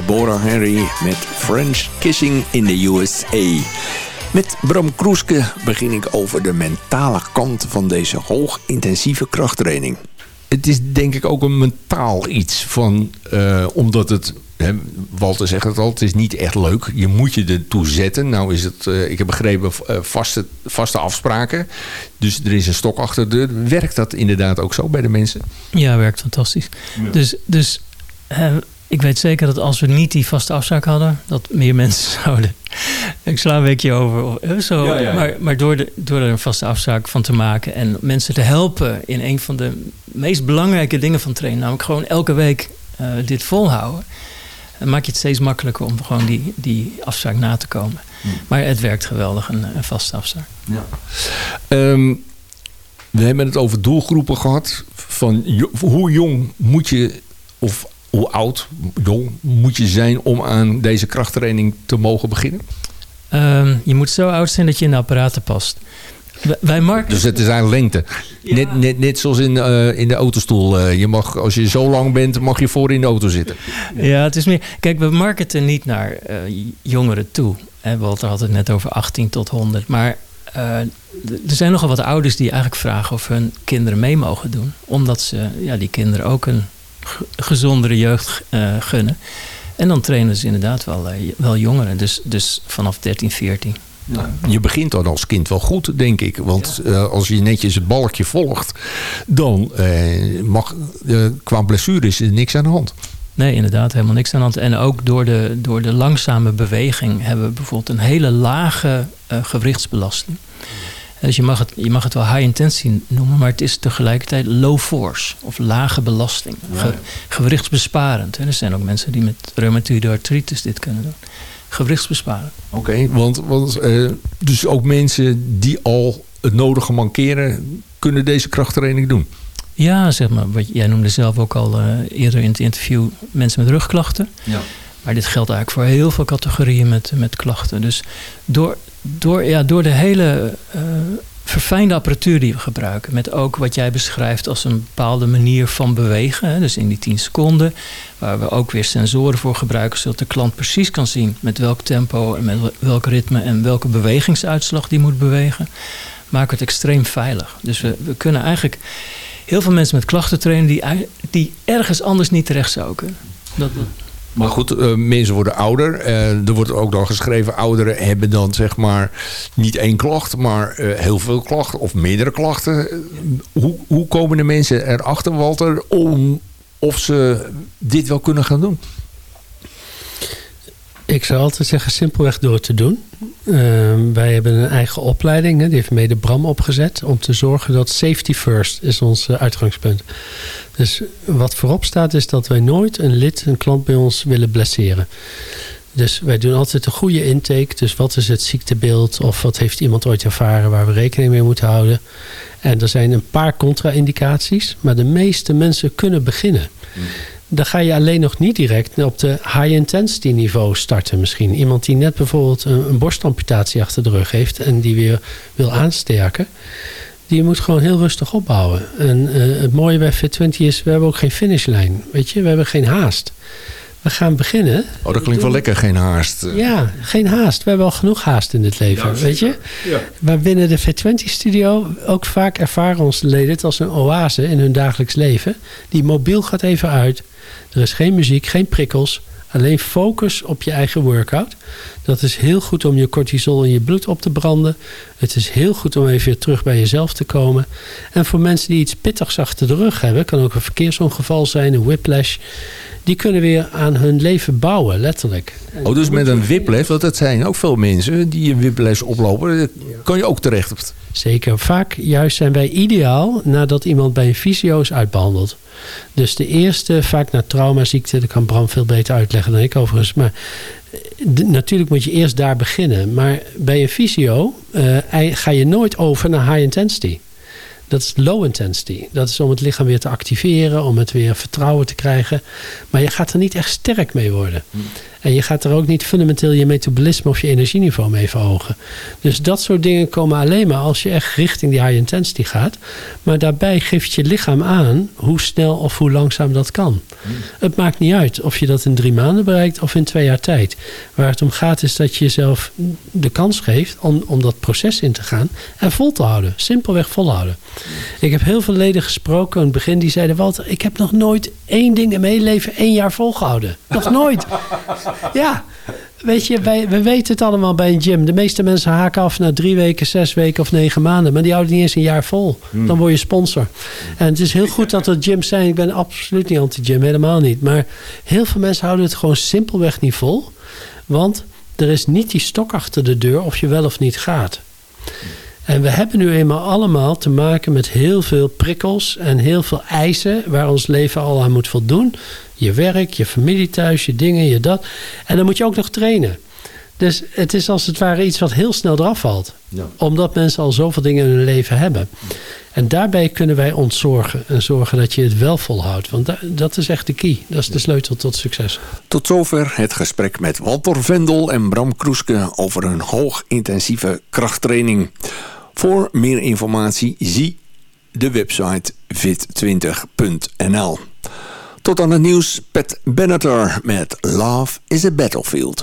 Deborah Harry met French Kissing in the USA. Met Bram Kroeske begin ik over de mentale kant van deze hoogintensieve krachttraining. Het is denk ik ook een mentaal iets van, uh, omdat het Walter zegt het al, het is niet echt leuk. Je moet je ertoe zetten. Nou is het, uh, ik heb begrepen, uh, vaste, vaste afspraken. Dus er is een stok achter de deur. Werkt dat inderdaad ook zo bij de mensen? Ja, werkt fantastisch. Dus, dus ik weet zeker dat als we niet die vaste afspraak hadden, dat meer mensen zouden. Ik sla een weekje over. Of, zo. Ja, ja. Maar, maar door, de, door er een vaste afspraak van te maken en mensen te helpen in een van de meest belangrijke dingen van trainen, namelijk gewoon elke week uh, dit volhouden, dan maak je het steeds makkelijker om gewoon die, die afspraak na te komen. Hmm. Maar het werkt geweldig, een, een vaste afspraak. Ja. Um, we hebben het over doelgroepen gehad. Van hoe jong moet je, of hoe oud, jong moet je zijn om aan deze krachttraining te mogen beginnen? Um, je moet zo oud zijn dat je in de apparaten past. Wij markten... Dus het is eigenlijk lengte. Ja. Net, net, net zoals in, uh, in de autostoel. Uh, je mag, als je zo lang bent, mag je voor in de auto zitten. Ja, het is meer... Kijk, we marketen niet naar uh, jongeren toe. Hè, Walter had het net over 18 tot 100. Maar er zijn nogal wat ouders die eigenlijk vragen of hun kinderen mee mogen doen. Omdat ze ja, die kinderen ook een gezondere jeugd uh, gunnen. En dan trainen ze inderdaad wel, uh, wel jongeren. Dus, dus vanaf 13, 14. Ja. Je begint dan als kind wel goed, denk ik. Want ja. uh, als je netjes het balkje volgt, dan mag qua blessures is er niks aan de hand. Nee, inderdaad, helemaal niks aan de hand. En ook door de, door de langzame beweging hebben we bijvoorbeeld een hele lage gewrichtsbelasting. Dus je mag, het, je mag het wel high intensity noemen, maar het is tegelijkertijd low force of lage belasting. Ge, gewrichtsbesparend. Er zijn ook mensen die met reumatoïde artritis dit kunnen doen. Gewrichtsbesparend. Oké, okay, want, want uh, dus ook mensen die al het nodige mankeren, kunnen deze krachttraining doen? Ja, zeg maar. Wat, jij noemde zelf ook al uh, eerder in het interview mensen met rugklachten. Ja. Maar dit geldt eigenlijk voor heel veel categorieën met, met klachten. Dus door, door, ja, door de hele uh, verfijnde apparatuur die we gebruiken, met ook wat jij beschrijft als een bepaalde manier van bewegen, hè, dus in die 10 seconden, waar we ook weer sensoren voor gebruiken, zodat de klant precies kan zien met welk tempo en met welk ritme en welke bewegingsuitslag die moet bewegen, maken we het extreem veilig. Dus we, we kunnen eigenlijk heel veel mensen met klachten trainen die, die ergens anders niet terecht zouden kunnen. Dat, maar goed, uh, mensen worden ouder. Uh, er wordt ook dan geschreven, ouderen hebben dan zeg maar niet één klacht, maar uh, heel veel klachten of meerdere klachten. hoe, hoe komen de mensen erachter, Walter, om of ze dit wel kunnen gaan doen? Ik zou altijd zeggen, simpelweg door te doen. Uh, wij hebben een eigen opleiding, hè, die heeft mede Bram opgezet... om te zorgen dat safety first is ons uitgangspunt. Dus wat voorop staat is dat wij nooit een lid, een klant bij ons willen blesseren. Dus wij doen altijd een goede intake. Dus wat is het ziektebeeld of wat heeft iemand ooit ervaren waar we rekening mee moeten houden. En er zijn een paar contra-indicaties, maar de meeste mensen kunnen beginnen. Hmm. Dan ga je alleen nog niet direct op de high-intensity niveau starten misschien. Iemand die net bijvoorbeeld een, borstamputatie achter de rug heeft en die weer wil aansterken die moet gewoon heel rustig opbouwen. En uh, het mooie bij Fit20 is, we hebben ook geen finishlijn. Weet je, we hebben geen haast. We gaan beginnen. Oh, dat klinkt wel lekker, geen haast. Ja, geen haast. We hebben al genoeg haast in dit leven, ja, weet je. Ja. Maar binnen de Fit20-studio ook vaak ervaren onze leden het als een oase in hun dagelijks leven. Die mobiel gaat even uit. Er is geen muziek, geen prikkels. Alleen focus op je eigen workout. Dat is heel goed om je cortisol in je bloed op te branden. Het is heel goed om even weer terug bij jezelf te komen. En voor mensen die iets pittigs achter de rug hebben, kan ook een verkeersongeval zijn, een whiplash. Die kunnen weer aan hun leven bouwen, letterlijk. Oh, dus met een whiplash, want dat zijn ook veel mensen die een whiplash oplopen. kan je ook terecht op. Zeker. Vaak juist zijn wij ideaal nadat iemand bij een fysio is uitbehandeld. Dus de eerste, vaak naar traumaziekte, dat kan Bram veel beter uitleggen dan ik overigens. Maar de, natuurlijk moet je eerst daar beginnen. Maar bij een fysio uh, ga je nooit over naar high intensity. Dat is low intensity. Dat is om het lichaam weer te activeren, om het weer vertrouwen te krijgen. Maar je gaat er niet echt sterk mee worden. En je gaat er ook niet fundamenteel je metabolisme of je energieniveau mee verhogen. Dus dat soort dingen komen alleen maar als je echt richting die high intensity gaat. Maar daarbij geeft je lichaam aan hoe snel of hoe langzaam dat kan. Het maakt niet uit of je dat in drie maanden bereikt of in twee jaar tijd. Waar het om gaat is dat je jezelf de kans geeft om, om dat proces in te gaan en vol te houden. Simpelweg volhouden. Ik heb heel veel leden gesproken in het begin die zeiden: Walter, ik heb nog nooit één ding in mijn leven één jaar volgehouden. Nog nooit. Ja, weet je, wij, we weten het allemaal bij een gym. De meeste mensen haken af na drie weken, zes weken of negen maanden. Maar die houden niet eens een jaar vol. Dan word je sponsor. En het is heel goed dat er gyms zijn. Ik ben absoluut niet anti-gym, helemaal niet. Maar heel veel mensen houden het gewoon simpelweg niet vol. Want er is niet die stok achter de deur of je wel of niet gaat. En we hebben nu eenmaal allemaal te maken met heel veel prikkels en heel veel eisen waar ons leven al aan moet voldoen. Je werk, je familie thuis, je dingen, je dat. En dan moet je ook nog trainen. Dus het is als het ware iets wat heel snel eraf valt. Ja. Omdat mensen al zoveel dingen in hun leven hebben. En daarbij kunnen wij ontzorgen en zorgen dat je het wel volhoudt. Want da- dat is echt de key. Dat is de sleutel tot succes. Tot zover het gesprek met Walter Vendel en Bram Kroeske over een hoogintensieve krachttraining. Voor meer informatie zie de website fit20.nl. Tot aan het nieuws, Pat Benatar met Love is a Battlefield.